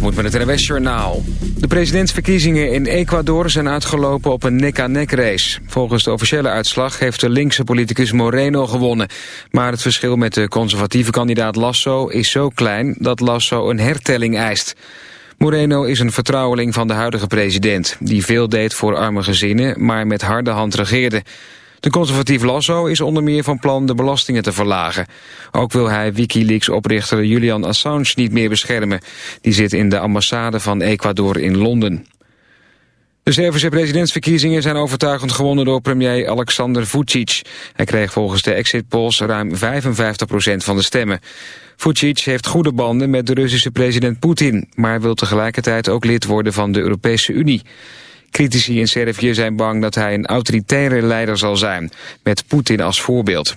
moet met het NWS Journaal. De presidentsverkiezingen in Ecuador zijn uitgelopen op een nek-aan-nek race. Volgens de officiële uitslag heeft de linkse politicus Moreno gewonnen. Maar het verschil met de conservatieve kandidaat Lasso is zo klein dat Lasso een hertelling eist. Moreno is een vertrouweling van de huidige president... die veel deed voor arme gezinnen, maar met harde hand regeerde. De conservatief Lasso is onder meer van plan de belastingen te verlagen. Ook wil hij Wikileaks-oprichter Julian Assange niet meer beschermen. Die zit in de ambassade van Ecuador in Londen. De Servische presidentsverkiezingen zijn overtuigend gewonnen door premier Alexander Vucic. Hij kreeg volgens de exit polls ruim 55% van de stemmen. Vucic heeft goede banden met de Russische president Poetin... maar wil tegelijkertijd ook lid worden van de Europese Unie. Critici in Servië zijn bang dat hij een autoritaire leider zal zijn, met Poetin als voorbeeld.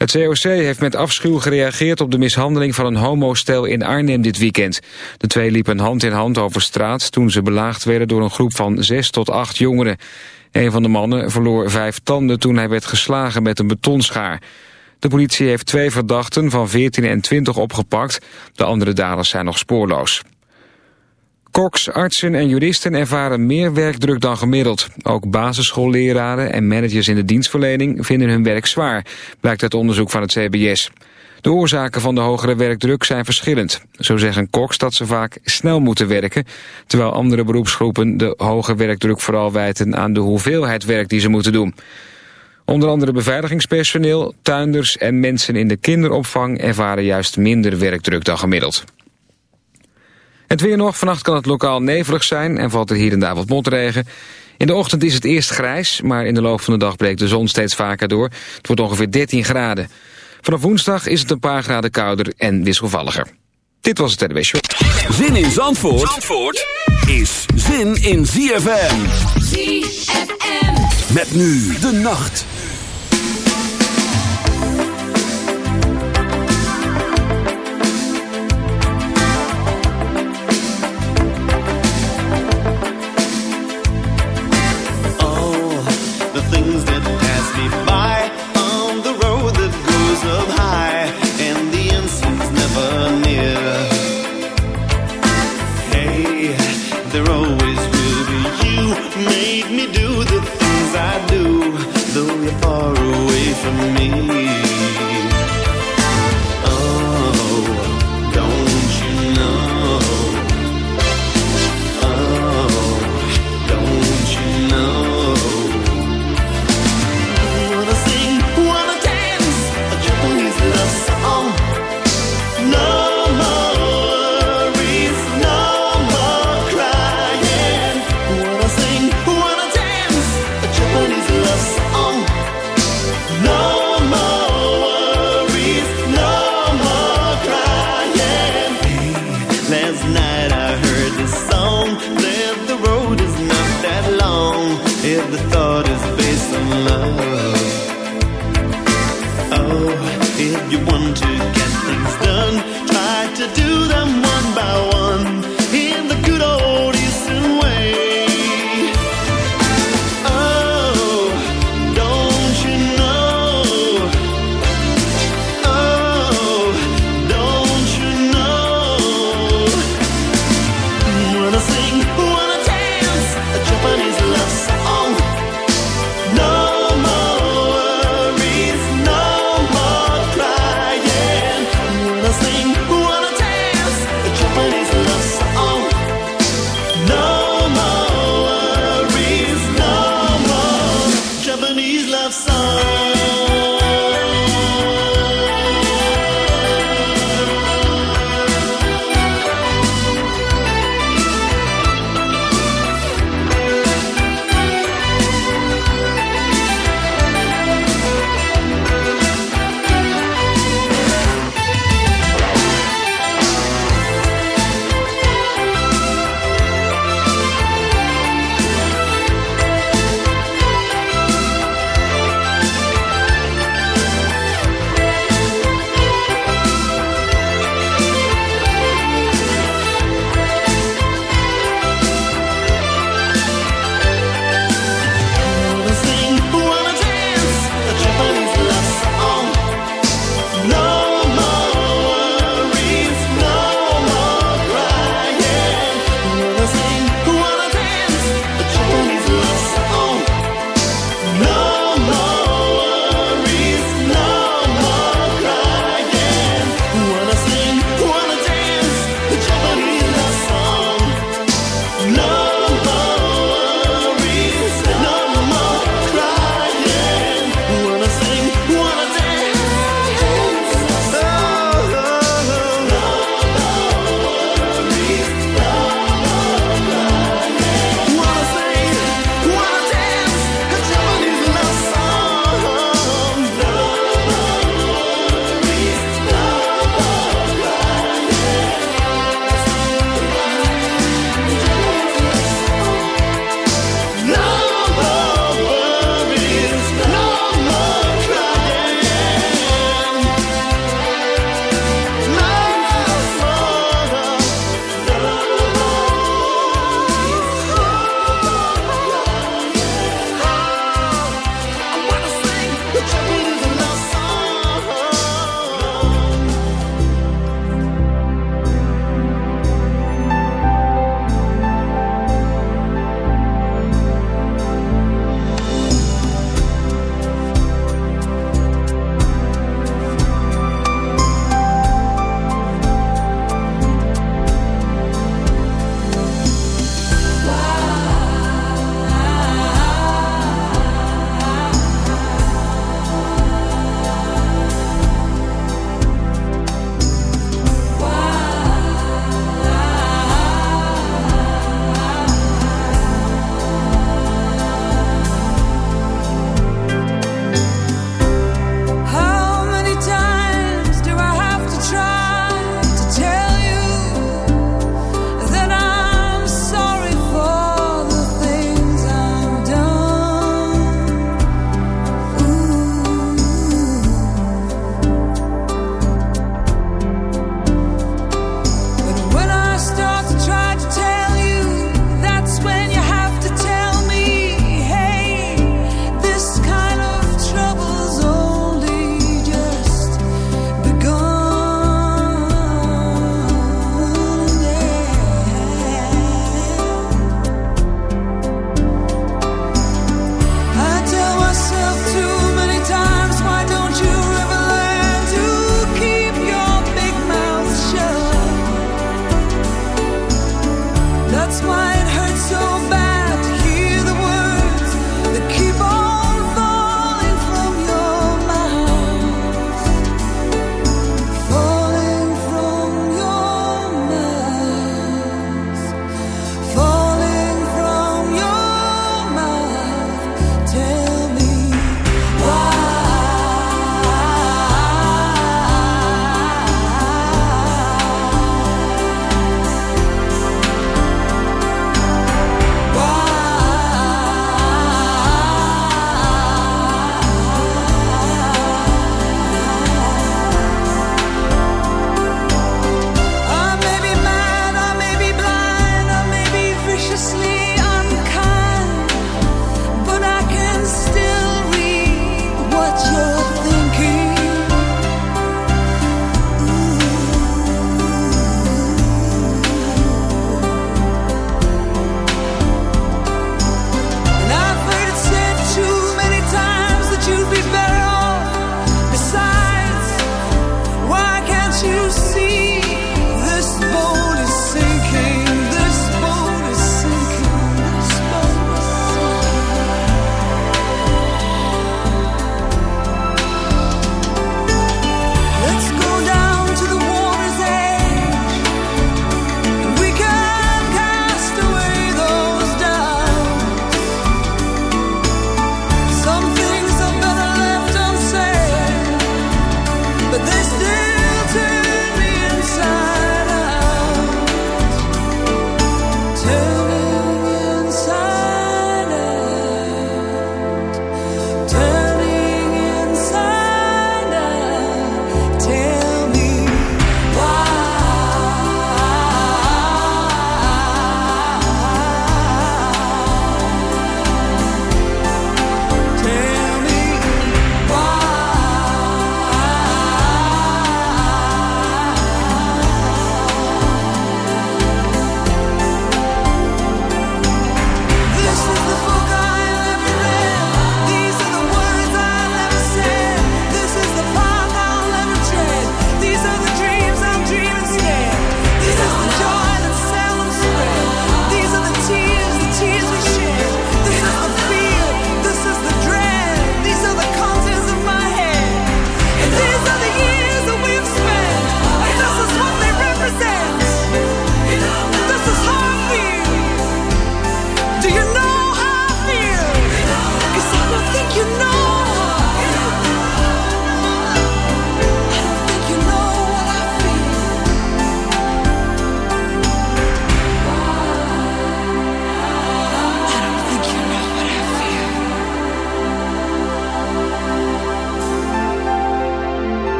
Het COC heeft met afschuw gereageerd op de mishandeling van een homostel in Arnhem dit weekend. De twee liepen hand in hand over straat toen ze belaagd werden door een groep van zes tot acht jongeren. Een van de mannen verloor vijf tanden toen hij werd geslagen met een betonschaar. De politie heeft twee verdachten van 14 en 20 opgepakt. De andere daders zijn nog spoorloos. Koks, artsen en juristen ervaren meer werkdruk dan gemiddeld. Ook basisschoolleraren en managers in de dienstverlening vinden hun werk zwaar, blijkt uit onderzoek van het CBS. De oorzaken van de hogere werkdruk zijn verschillend. Zo zeggen koks dat ze vaak snel moeten werken, terwijl andere beroepsgroepen de hoge werkdruk vooral wijten aan de hoeveelheid werk die ze moeten doen. Onder andere beveiligingspersoneel, tuinders en mensen in de kinderopvang ervaren juist minder werkdruk dan gemiddeld. Het weer nog. Vannacht kan het lokaal nevelig zijn en valt er hier en daar wat motregen. In de ochtend is het eerst grijs, maar in de loop van de dag breekt de zon steeds vaker door. Het wordt ongeveer 13 graden. Vanaf woensdag is het een paar graden kouder en wisselvalliger. Dit was het NWS Show. Zin in Zandvoort, Zandvoort is zin in ZFM. ZFM. Met nu de nacht.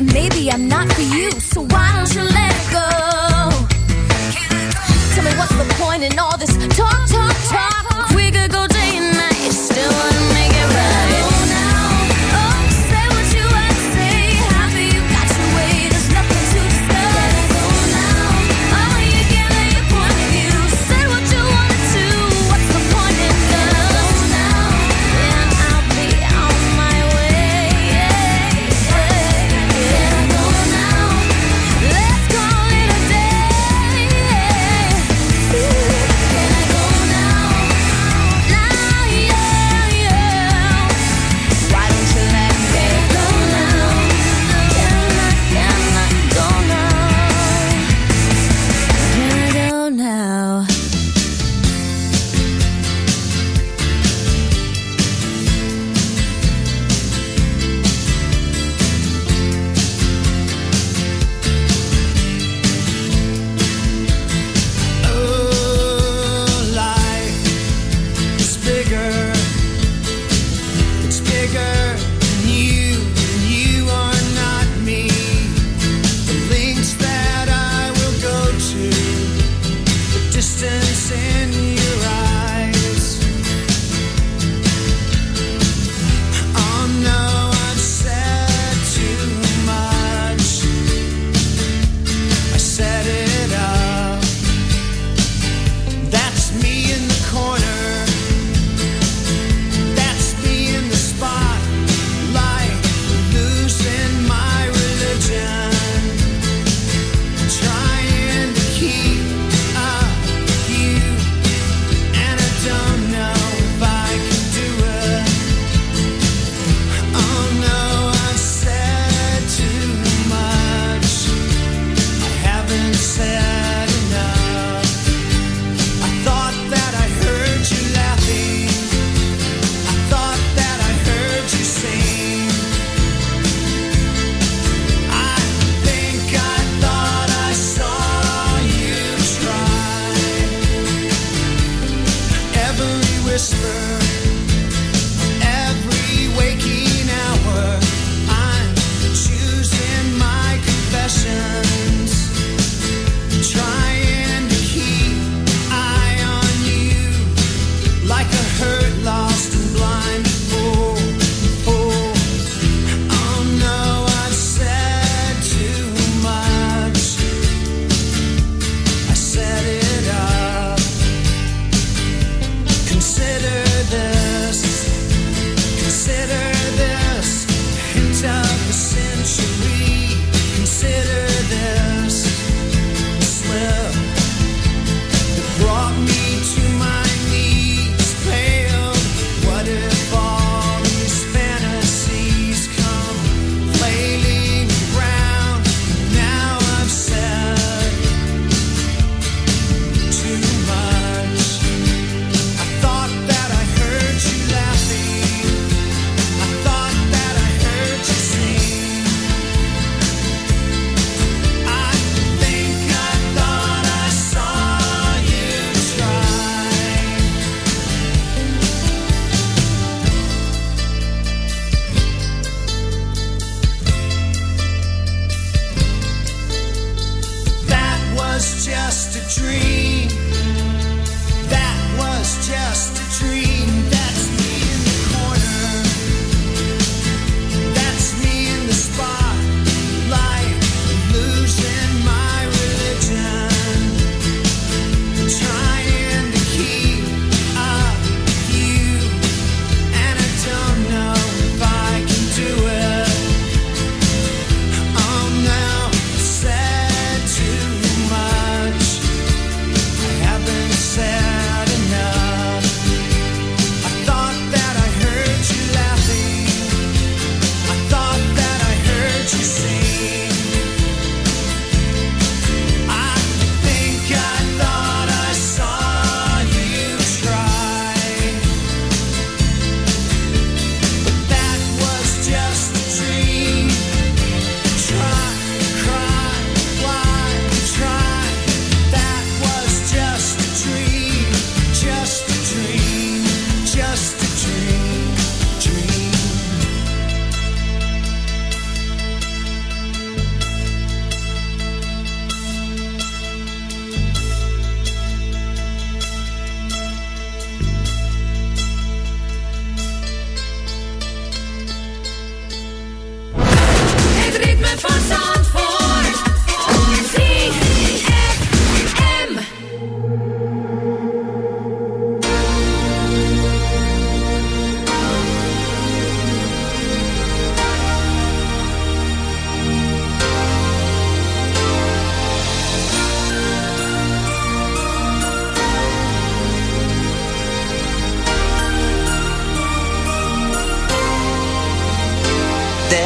Maybe I'm not for you, so why don't you let it go? Tell me what's the point in all this talk?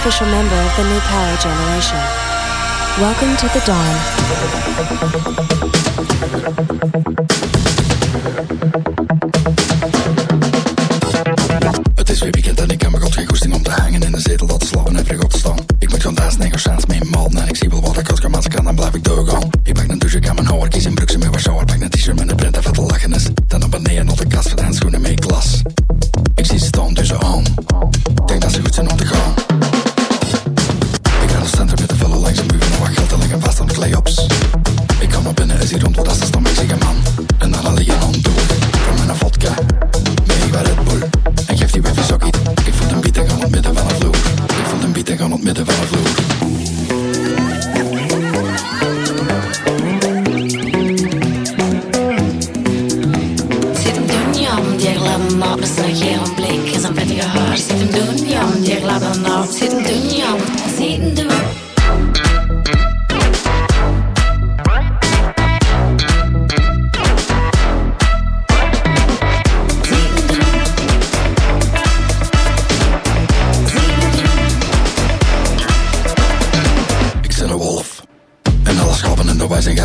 official member of the New Power Generation. Welcome to the dawn. Het is weer weekend en ik heb me god geen goesting om te hangen in de zetel dat te en vlieg op te staan. Ik moet gaan dansen en gaan mee malen en ik zie wel wat ik als kan, kan, dan blijf ik doorgaan. Ik pak een douche, ik kan mijn haar kiezen, broek ze met wat shower, pak een t-shirt met een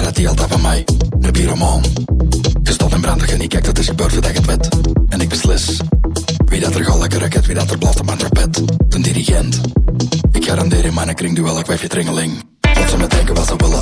dat die altijd van mij, de pyromaan. Gestopt en brandig en ik kijk dat is gebeurd voordat het wet. En ik beslis, wie dat er gal lekker raket, wie dat er blaft op mijn trapet. De dirigent, ik garandeer in mijn kring duel, ik wijf je tringeling. Wat ze me denken, wat ze willen,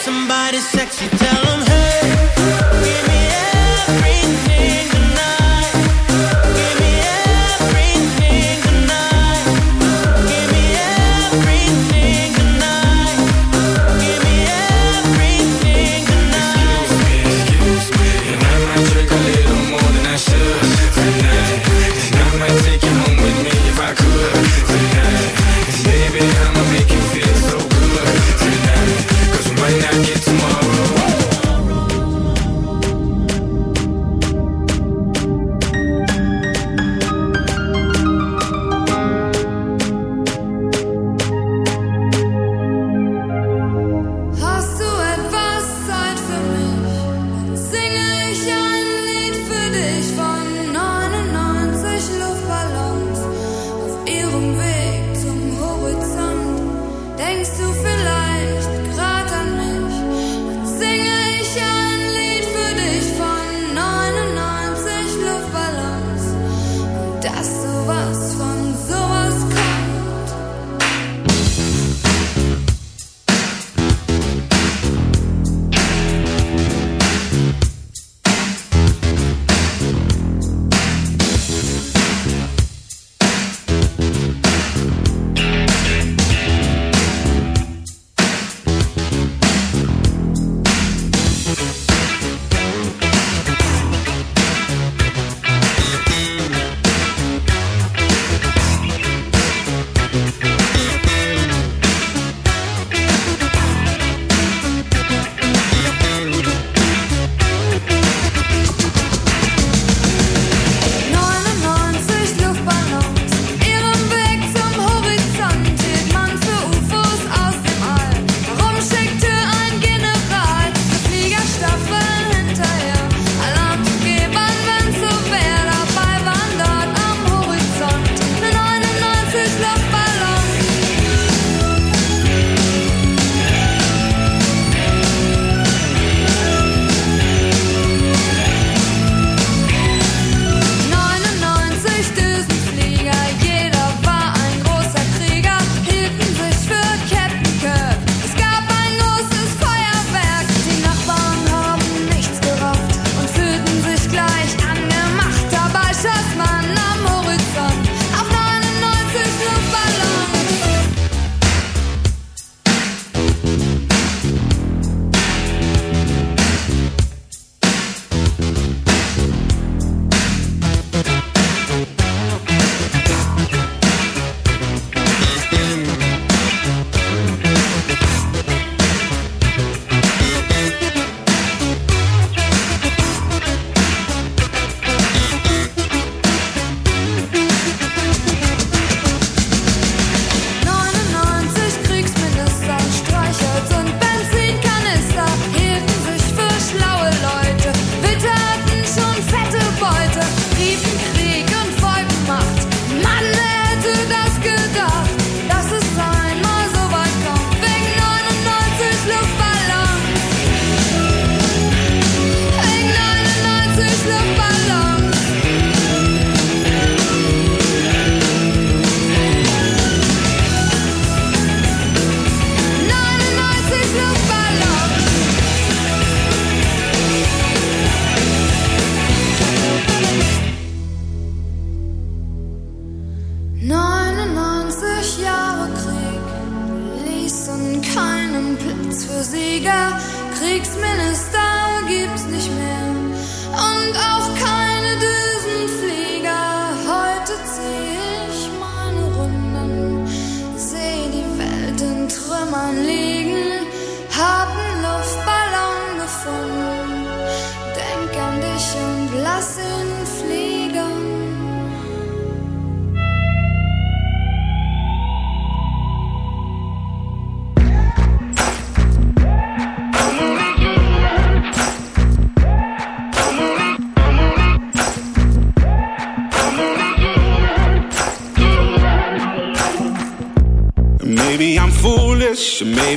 somebody sexy, tell him hey.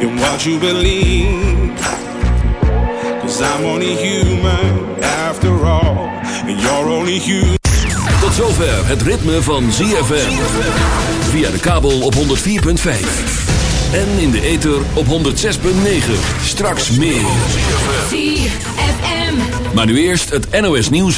in what you believe? Cause I'm only human after all. And you're only human. Tot zover het ritme van ZFM. Via de kabel op 104.5. En in de ether op 106.9. Straks meer. ZFM. Maar nu eerst het NOS nieuws.